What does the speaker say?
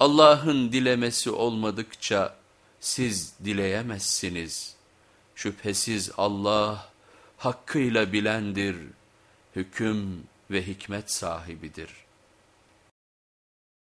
Allah'ın dilemesi olmadıkça siz dileyemezsiniz. Şüphesiz Allah hakkıyla bilendir, hüküm ve hikmet sahibidir.''